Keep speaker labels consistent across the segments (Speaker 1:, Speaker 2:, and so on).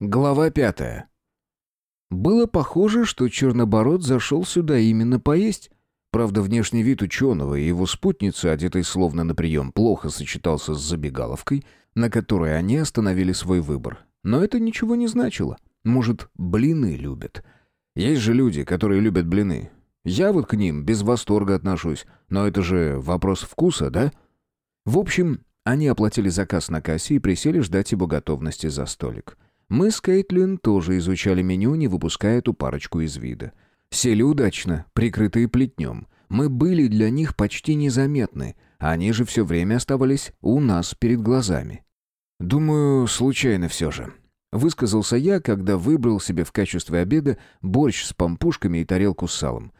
Speaker 1: Глава пятая. Было похоже, что Чернобород зашел сюда именно поесть. Правда, внешний вид ученого и его спутницы, одетой словно на прием, плохо сочетался с забегаловкой, на которой они остановили свой выбор. Но это ничего не значило. Может, блины любят. Есть же люди, которые любят блины. Я вот к ним без восторга отношусь, но это же вопрос вкуса, да? В общем, они оплатили заказ на кассе и присели ждать его готовности за столик. Мы с Кейтлин тоже изучали меню, не выпуская эту парочку из вида. Сели удачно, прикрытые плетнем. Мы были для них почти незаметны, они же все время оставались у нас перед глазами. «Думаю, случайно все же», — высказался я, когда выбрал себе в качестве обеда борщ с помпушками и тарелку с салом.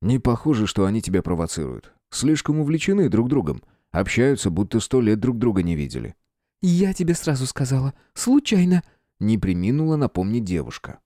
Speaker 1: «Не похоже, что они тебя провоцируют. Слишком увлечены друг другом. Общаются, будто сто лет друг друга не видели».
Speaker 2: «Я тебе сразу сказала. Случайно»,
Speaker 1: не приминула напомнить девушка.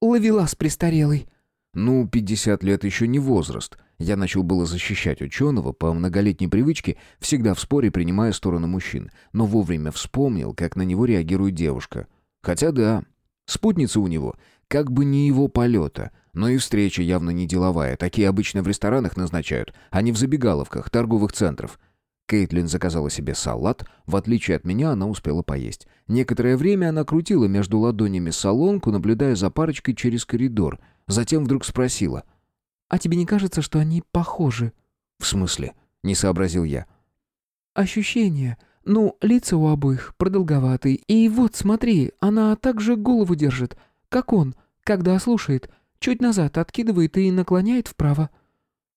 Speaker 2: у ловелас престарелый».
Speaker 1: «Ну, пятьдесят лет еще не возраст». Я начал было защищать ученого по многолетней привычке, всегда в споре принимая сторону мужчин, но вовремя вспомнил, как на него реагирует девушка. Хотя да, спутница у него, как бы не его полета, но и встреча явно не деловая, такие обычно в ресторанах назначают, а не в забегаловках, торговых центров. Кейтлин заказала себе салат, в отличие от меня она успела поесть. Некоторое время она крутила между ладонями солонку, наблюдая за парочкой через коридор. Затем вдруг спросила.
Speaker 2: «А тебе не кажется, что они похожи?»
Speaker 1: «В смысле?» — не сообразил я.
Speaker 2: «Ощущение. Ну, лица у обоих продолговатые. И вот, смотри, она так же голову держит, как он, когда слушает. Чуть назад откидывает и наклоняет вправо».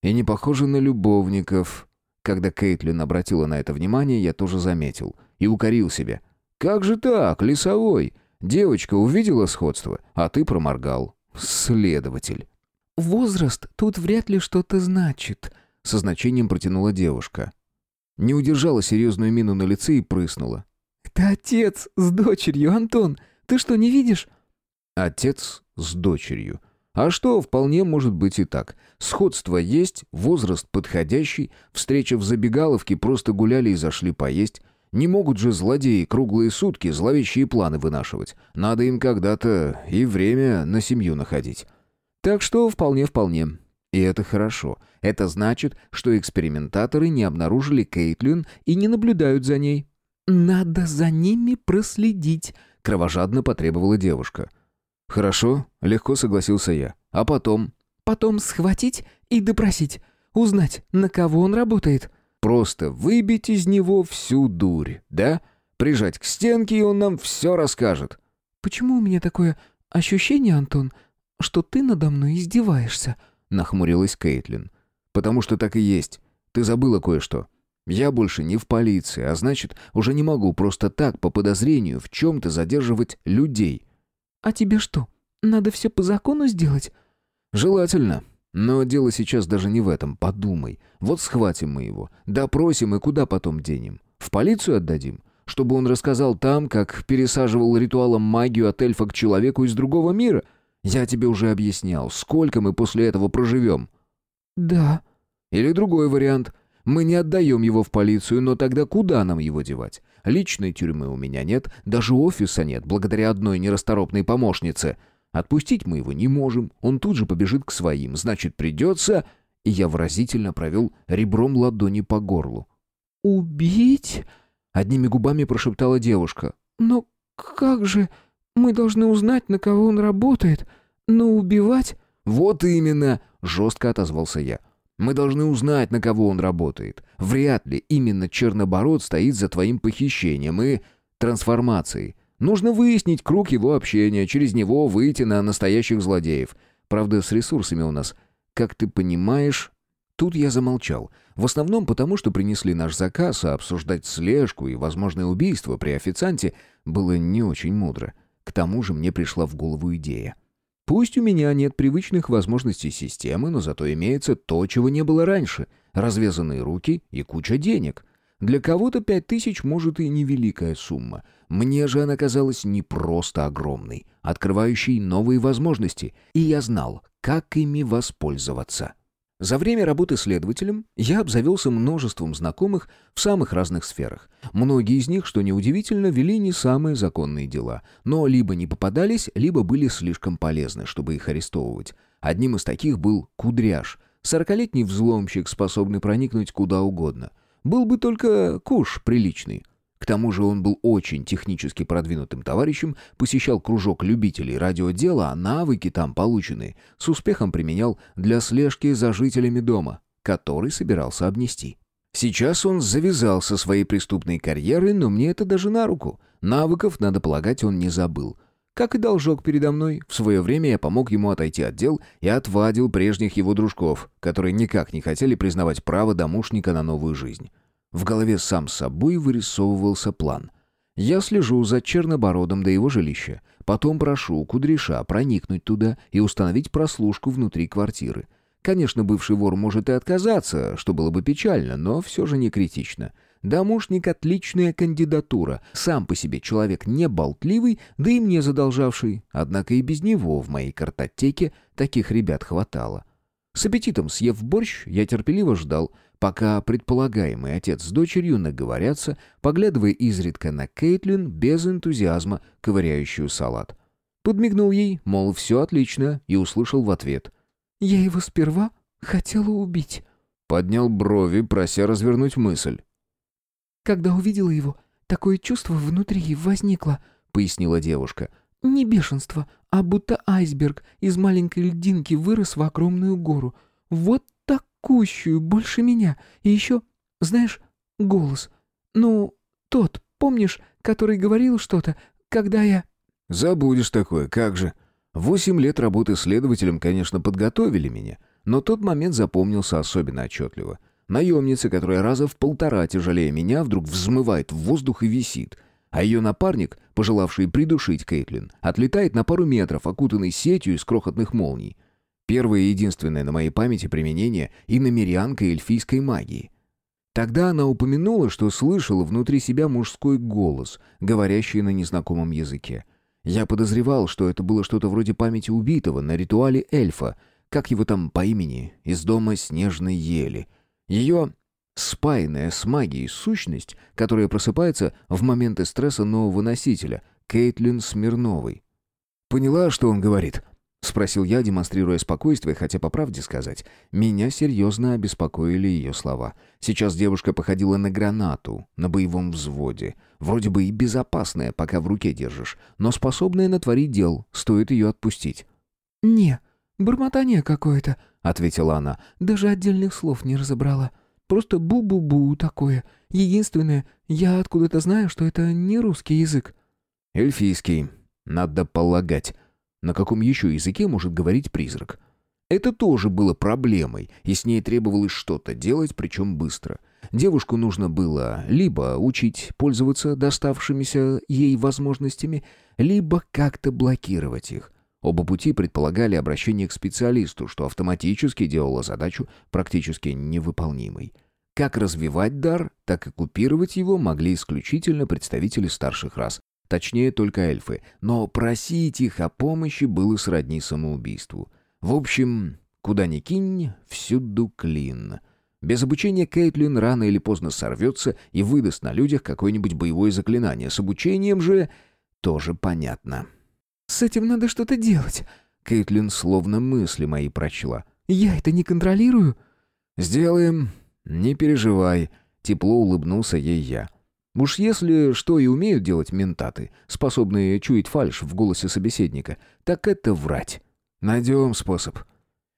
Speaker 1: «И не похоже на любовников», когда Кейтлин обратила на это внимание, я тоже заметил. И укорил себя. «Как же так, лесовой? Девочка увидела сходство, а ты проморгал. Следователь».
Speaker 2: «Возраст тут вряд ли что-то значит», — со значением протянула девушка.
Speaker 1: Не удержала серьезную мину на лице и прыснула.
Speaker 2: «Это отец с дочерью, Антон. Ты что, не видишь?»
Speaker 1: «Отец с дочерью. А что, вполне может быть и так. Сходство есть, возраст подходящий, встреча в забегаловке, просто гуляли и зашли поесть. Не могут же злодеи круглые сутки зловещие планы вынашивать. Надо им когда-то и время на семью находить. Так что вполне-вполне. И это хорошо. Это значит, что экспериментаторы не обнаружили Кейтлин и не наблюдают за ней.
Speaker 2: «Надо за ними проследить», —
Speaker 1: кровожадно потребовала девушка. «Хорошо», — легко согласился я. «А потом?»
Speaker 2: «Потом схватить и допросить. Узнать, на кого он работает».
Speaker 1: «Просто выбить из него всю дурь, да? Прижать к стенке, и он нам все расскажет».
Speaker 2: «Почему у меня такое ощущение, Антон, что ты надо мной издеваешься?» — нахмурилась Кейтлин.
Speaker 1: «Потому что так и есть. Ты забыла кое-что. Я больше не в полиции, а значит, уже не могу просто так, по подозрению, в чем-то задерживать людей.
Speaker 2: «А тебе что, надо все по закону сделать?»
Speaker 1: «Желательно. Но дело сейчас даже не в этом. Подумай. Вот схватим мы его, допросим и куда потом денем? В полицию отдадим? Чтобы он рассказал там, как пересаживал ритуалом магию от эльфа к человеку из другого мира? Я тебе уже объяснял, сколько мы после этого проживем».
Speaker 2: «Да».
Speaker 1: «Или другой вариант. Мы не отдаем его в полицию, но тогда куда нам его девать? Личной тюрьмы у меня нет, даже офиса нет, благодаря одной нерасторопной помощнице. Отпустить мы его не можем, он тут же побежит к своим, значит, придется...» И я выразительно провел ребром ладони по горлу.
Speaker 2: «Убить?»
Speaker 1: — одними губами прошептала девушка.
Speaker 2: «Но как же? Мы должны узнать, на кого он работает. Но убивать...»
Speaker 1: «Вот именно!» — жестко отозвался я. Мы должны узнать, на кого он работает. Вряд ли именно Чернобород стоит за твоим похищением и трансформацией. Нужно выяснить круг его общения, через него выйти на настоящих злодеев. Правда, с ресурсами у нас, как ты понимаешь... Тут я замолчал. В основном потому, что принесли наш заказ, а обсуждать слежку и возможное убийство при официанте было не очень мудро. К тому же мне пришла в голову идея. Пусть у меня нет привычных возможностей системы, но зато имеется то, чего не было раньше. Развязанные руки и куча денег. Для кого-то пять тысяч может и невеликая сумма. Мне же она казалась не просто огромной, открывающей новые возможности, и я знал, как ими воспользоваться. За время работы следователем я обзавелся множеством знакомых в самых разных сферах. Многие из них, что неудивительно, вели не самые законные дела, но либо не попадались, либо были слишком полезны, чтобы их арестовывать. Одним из таких был Кудряш, сорокалетний взломщик, способный проникнуть куда угодно. Был бы только куш приличный. К тому же он был очень технически продвинутым товарищем, посещал кружок любителей радиодела, а навыки там полученные с успехом применял для слежки за жителями дома, который собирался обнести. Сейчас он завязал со своей преступной карьерой, но мне это даже на руку. Навыков, надо полагать, он не забыл. Как и должок передо мной, в свое время я помог ему отойти от дел и отвадил прежних его дружков, которые никак не хотели признавать право домушника на новую жизнь. В голове сам собой вырисовывался план. Я слежу за Чернобородом до его жилища, потом прошу Кудряша проникнуть туда и установить прослушку внутри квартиры. Конечно, бывший вор может и отказаться, что было бы печально, но все же не критично. Домушник — отличная кандидатура, сам по себе человек не болтливый, да и мне задолжавший, однако и без него в моей картотеке таких ребят хватало. С аппетитом съев борщ, я терпеливо ждал, пока предполагаемый отец с дочерью наговорятся, поглядывая изредка на Кейтлин без энтузиазма, ковыряющую салат. Подмигнул ей, мол, все отлично, и услышал в ответ.
Speaker 2: «Я его сперва хотела убить».
Speaker 1: Поднял брови, прося развернуть мысль.
Speaker 2: «Когда увидела его, такое чувство внутри возникло», — пояснила девушка. Не бешенство, а будто айсберг из маленькой льдинки вырос в огромную гору. Вот такущую, больше меня. И еще, знаешь, голос. Ну, тот, помнишь, который говорил что-то, когда я...
Speaker 1: Забудешь такое, как же. Восемь лет работы следователем, конечно, подготовили меня, но тот момент запомнился особенно отчетливо. Наемница, которая раза в полтора тяжелее меня, вдруг взмывает в воздух и висит — а ее напарник, пожелавший придушить Кейтлин, отлетает на пару метров, окутанный сетью из крохотных молний. Первое и единственное на моей памяти применение иномерянкой эльфийской магии. Тогда она упомянула, что слышала внутри себя мужской голос, говорящий на незнакомом языке. Я подозревал, что это было что-то вроде памяти убитого на ритуале эльфа, как его там по имени, из дома снежной ели. Ее спаянная с магией сущность, которая просыпается в моменты стресса нового носителя, Кейтлин Смирновой. «Поняла, что он говорит?» — спросил я, демонстрируя спокойствие, хотя, по правде сказать, меня серьезно обеспокоили ее слова. Сейчас девушка походила на гранату на боевом взводе. Вроде бы и безопасная, пока в руке держишь, но способная натворить дел, стоит ее отпустить.
Speaker 2: «Не, бормотание какое-то», — ответила она. «Даже отдельных слов не разобрала». Просто бу-бу-бу такое. Единственное, я откуда-то знаю, что это не русский язык».
Speaker 1: «Эльфийский. Надо полагать. На каком еще языке может говорить призрак?» Это тоже было проблемой, и с ней требовалось что-то делать, причем быстро. Девушку нужно было либо учить пользоваться доставшимися ей возможностями, либо как-то блокировать их. Оба пути предполагали обращение к специалисту, что автоматически делало задачу практически невыполнимой. Как развивать дар, так и купировать его могли исключительно представители старших рас, точнее только эльфы, но просить их о помощи было сродни самоубийству. В общем, куда ни кинь, всюду клин. Без обучения Кейтлин рано или поздно сорвется и выдаст на людях какое-нибудь боевое заклинание. С обучением же тоже понятно.
Speaker 2: «С этим надо что-то делать».
Speaker 1: Кейтлин словно мысли мои прочла.
Speaker 2: «Я это не контролирую».
Speaker 1: «Сделаем. Не переживай». Тепло улыбнулся ей я. Уж если что и умеют делать ментаты, способные чуять фальшь в голосе собеседника, так это врать. Найдем способ.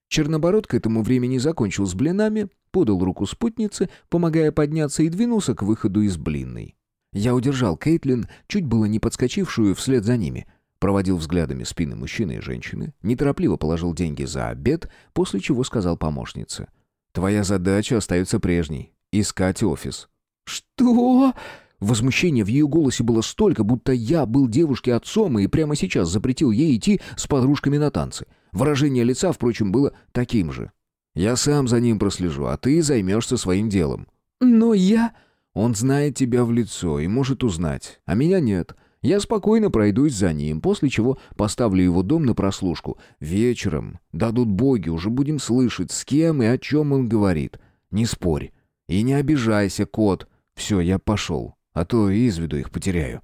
Speaker 1: Чернобород к этому времени закончил с блинами, подал руку спутнице, помогая подняться, и двинулся к выходу из блинной. Я удержал Кейтлин, чуть было не подскочившую вслед за ними — Проводил взглядами спины мужчины и женщины, неторопливо положил деньги за обед, после чего сказал помощнице. «Твоя задача остается прежней — искать офис».
Speaker 2: «Что?»
Speaker 1: Возмущение в ее голосе было столько, будто я был девушке отцом и прямо сейчас запретил ей идти с подружками на танцы. Выражение лица, впрочем, было таким же. «Я сам за ним прослежу, а ты займешься своим делом».
Speaker 2: «Но я...»
Speaker 1: «Он знает тебя в лицо и может узнать, а меня нет. Я спокойно пройдусь за ним, после чего поставлю его дом на прослушку. Вечером дадут боги, уже будем слышать, с кем и о чем он говорит. Не спорь. И не обижайся, кот. Все, я пошел, а то из виду их потеряю.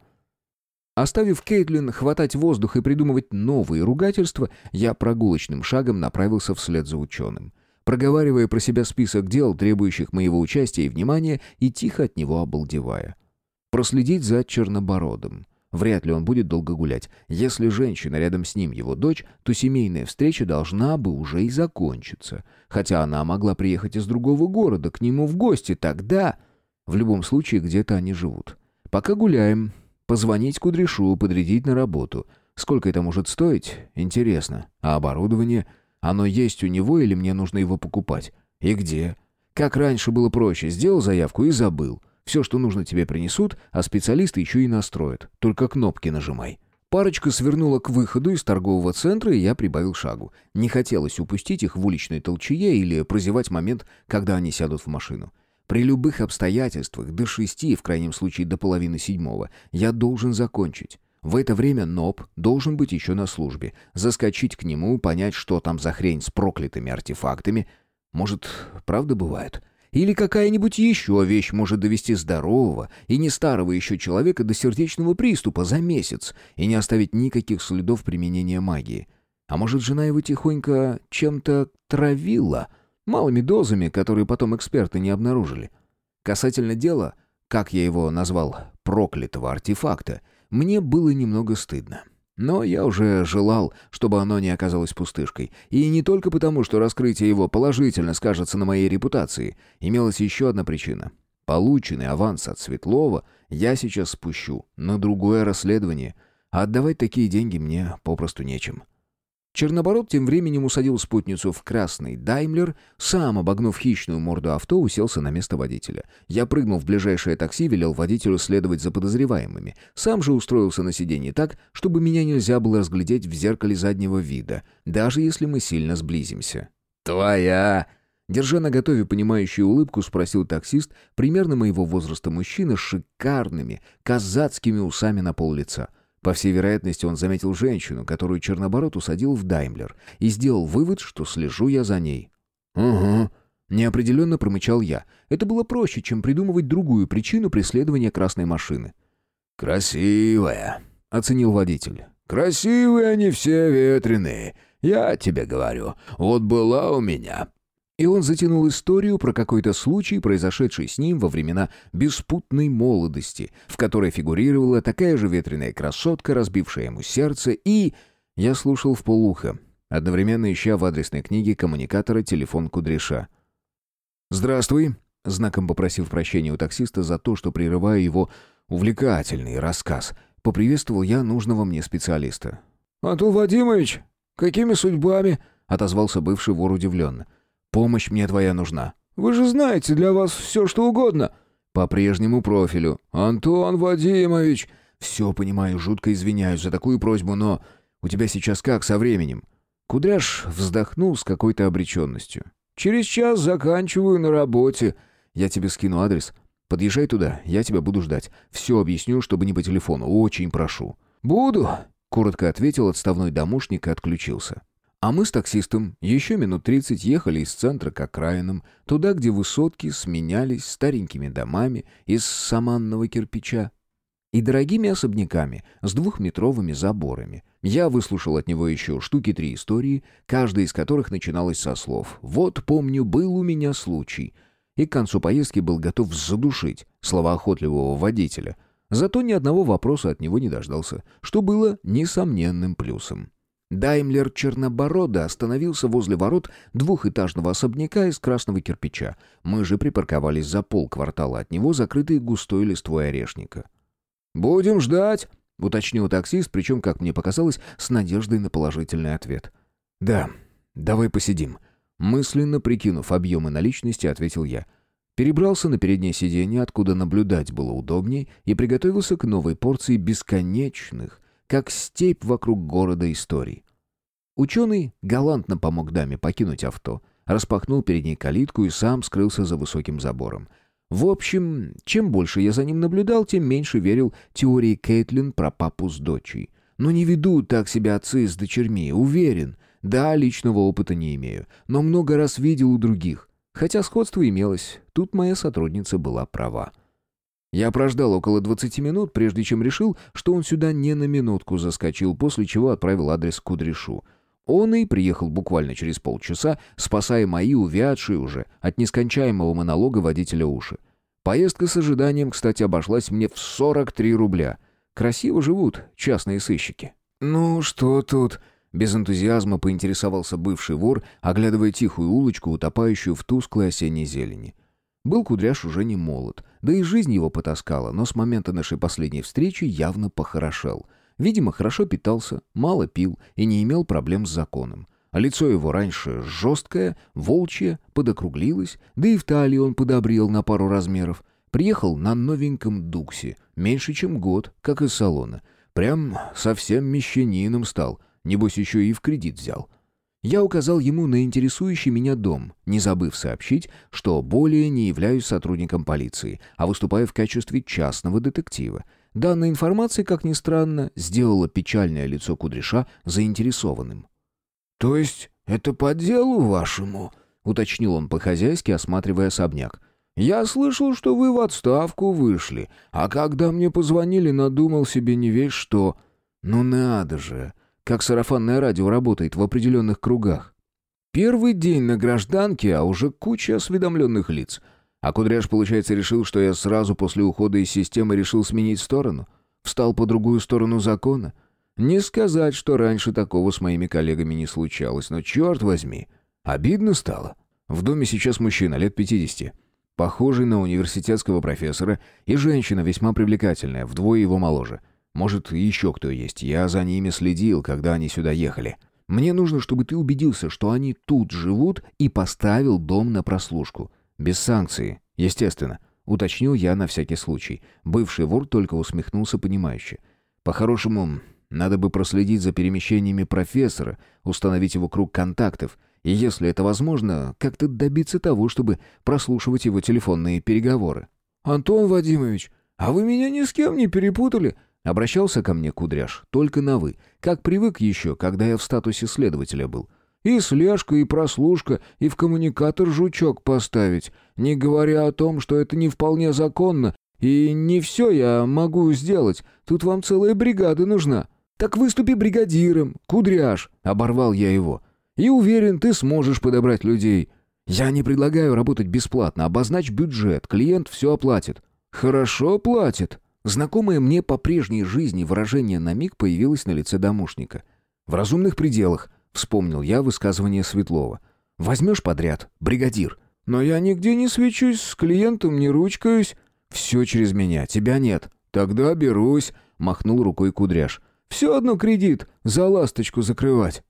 Speaker 1: Оставив Кейтлин хватать воздух и придумывать новые ругательства, я прогулочным шагом направился вслед за ученым, проговаривая про себя список дел, требующих моего участия и внимания, и тихо от него обалдевая. Проследить за Чернобородом. Вряд ли он будет долго гулять. Если женщина рядом с ним его дочь, то семейная встреча должна бы уже и закончиться. Хотя она могла приехать из другого города к нему в гости, тогда... В любом случае, где-то они живут. Пока гуляем, Позвонить Кудряшу, подрядить на работу. Сколько это может стоить? Интересно. А оборудование? Оно есть у него или мне нужно его покупать? И где? Как раньше было проще, сделал заявку и забыл. Все, что нужно тебе принесут, а специалисты еще и настроят. Только кнопки нажимай. Парочка свернула к выходу из торгового центра, и я прибавил шагу. Не хотелось упустить их в уличной толчее или прозевать момент, когда они сядут в машину. При любых обстоятельствах, до шести, в крайнем случае до половины седьмого, я должен закончить. В это время Ноб должен быть еще на службе. Заскочить к нему, понять, что там за хрень с проклятыми артефактами. Может, правда бывает? Или какая-нибудь еще вещь может довести здорового и не старого еще человека до сердечного приступа за месяц и не оставить никаких следов применения магии. А может, жена его тихонько чем-то травила — Малыми дозами, которые потом эксперты не обнаружили. Касательно дела, как я его назвал, проклятого артефакта, мне было немного стыдно. Но я уже желал, чтобы оно не оказалось пустышкой. И не только потому, что раскрытие его положительно скажется на моей репутации. Имелась еще одна причина. Полученный аванс от Светлова я сейчас спущу на другое расследование, а отдавать такие деньги мне попросту нечем. Чернобород тем временем усадил спутницу в красный «Даймлер», сам, обогнув хищную морду авто, уселся на место водителя. Я прыгнул в ближайшее такси, велел водителю следовать за подозреваемыми. Сам же устроился на сиденье так, чтобы меня нельзя было разглядеть в зеркале заднего вида, даже если мы сильно сблизимся. «Твоя!» Держа на готове понимающую улыбку, спросил таксист, примерно моего возраста мужчина с шикарными казацкими усами на пол лица. По всей вероятности, он заметил женщину, которую Черноборот усадил в Даймлер, и сделал вывод, что слежу я за ней. «Угу», — неопределенно промычал я. Это было проще, чем придумывать другую причину преследования красной машины. «Красивая», — оценил водитель. «Красивые они все ветреные. Я тебе говорю, вот была у меня и он затянул историю про какой-то случай, произошедший с ним во времена беспутной молодости, в которой фигурировала такая же ветреная красотка, разбившая ему сердце, и... Я слушал в полухо, одновременно ища в адресной книге коммуникатора телефон Кудряша. «Здравствуй», — знаком попросив прощения у таксиста за то, что прерываю его увлекательный рассказ, поприветствовал я нужного мне специалиста. «Атул Вадимович, какими судьбами?» — отозвался бывший вор удивленно. Помощь мне твоя нужна». «Вы же знаете, для вас все что угодно». «По прежнему профилю». «Антон Вадимович...» «Все понимаю, жутко извиняюсь за такую просьбу, но... У тебя сейчас как со временем?» Кудряш вздохнул с какой-то обреченностью. «Через час заканчиваю на работе. Я тебе скину адрес. Подъезжай туда, я тебя буду ждать. Все объясню, чтобы не по телефону. Очень прошу». «Буду», — коротко ответил отставной домушник и отключился. А мы с таксистом еще минут тридцать ехали из центра к окраинам, туда, где высотки сменялись старенькими домами из саманного кирпича и дорогими особняками с двухметровыми заборами. Я выслушал от него еще штуки три истории, каждая из которых начиналась со слов «Вот, помню, был у меня случай», и к концу поездки был готов задушить словоохотливого водителя. Зато ни одного вопроса от него не дождался, что было несомненным плюсом. Даймлер Черноборода остановился возле ворот двухэтажного особняка из красного кирпича. Мы же припарковались за полквартала от него, закрытые густой листвой орешника. «Будем ждать», — уточнил таксист, причем, как мне показалось, с надеждой на положительный ответ. «Да, давай посидим». Мысленно прикинув объемы наличности, ответил я. Перебрался на переднее сиденье, откуда наблюдать было удобней, и приготовился к новой порции бесконечных, как степь вокруг города историй. Ученый галантно помог даме покинуть авто, распахнул перед ней калитку и сам скрылся за высоким забором. В общем, чем больше я за ним наблюдал, тем меньше верил теории Кейтлин про папу с дочей. Но не ведут так себя отцы с дочерьми, уверен. Да, личного опыта не имею, но много раз видел у других. Хотя сходство имелось, тут моя сотрудница была права. Я прождал около 20 минут, прежде чем решил, что он сюда не на минутку заскочил, после чего отправил адрес Кудряшу. Он и приехал буквально через полчаса, спасая мои увядшие уже от нескончаемого монолога водителя уши. Поездка с ожиданием, кстати, обошлась мне в 43 рубля. Красиво живут частные сыщики. «Ну, что тут?» Без энтузиазма поинтересовался бывший вор, оглядывая тихую улочку, утопающую в тусклой осенней зелени. Был Кудряш уже не молод, да и жизнь его потаскала, но с момента нашей последней встречи явно похорошел. Видимо, хорошо питался, мало пил и не имел проблем с законом. А лицо его раньше жесткое, волчье, подокруглилось, да и в талии он подобрел на пару размеров. Приехал на новеньком Дуксе, меньше чем год, как из салона. Прям совсем мещанином стал, небось еще и в кредит взял. Я указал ему на интересующий меня дом, не забыв сообщить, что более не являюсь сотрудником полиции, а выступаю в качестве частного детектива. Данная информация, как ни странно, сделала печальное лицо Кудряша заинтересованным. «То есть это по делу вашему?» — уточнил он по-хозяйски, осматривая особняк. «Я слышал, что вы в отставку вышли, а когда мне позвонили, надумал себе не весь что. Ну надо же!» как сарафанное радио работает в определенных кругах. Первый день на гражданке, а уже куча осведомленных лиц. А Кудряш, получается, решил, что я сразу после ухода из системы решил сменить сторону? Встал по другую сторону закона? Не сказать, что раньше такого с моими коллегами не случалось, но черт возьми, обидно стало. В доме сейчас мужчина, лет 50, похожий на университетского профессора, и женщина весьма привлекательная, вдвое его моложе — может, еще кто есть. Я за ними следил, когда они сюда ехали. Мне нужно, чтобы ты убедился, что они тут живут и поставил дом на прослушку. Без санкции, естественно. Уточнил я на всякий случай. Бывший вор только усмехнулся понимающе. По-хорошему, надо бы проследить за перемещениями профессора, установить его круг контактов, и, если это возможно, как-то добиться того, чтобы прослушивать его телефонные переговоры. «Антон Вадимович, а вы меня ни с кем не перепутали?» Обращался ко мне Кудряш только на «вы», как привык еще, когда я в статусе следователя был. И слежка, и прослушка, и в коммуникатор жучок поставить, не говоря о том, что это не вполне законно, и не все я могу сделать, тут вам целая бригада нужна. Так выступи бригадиром, Кудряш, оборвал я его. И уверен, ты сможешь подобрать людей. Я не предлагаю работать бесплатно, обозначь бюджет, клиент все оплатит. Хорошо платит. Знакомое мне по прежней жизни выражение на миг появилось на лице домушника. «В разумных пределах», — вспомнил я высказывание Светлова. «Возьмешь подряд, бригадир». «Но я нигде не свечусь, с клиентом не ручкаюсь». «Все через меня, тебя нет». «Тогда берусь», — махнул рукой Кудряш. «Все одно кредит, за ласточку закрывать».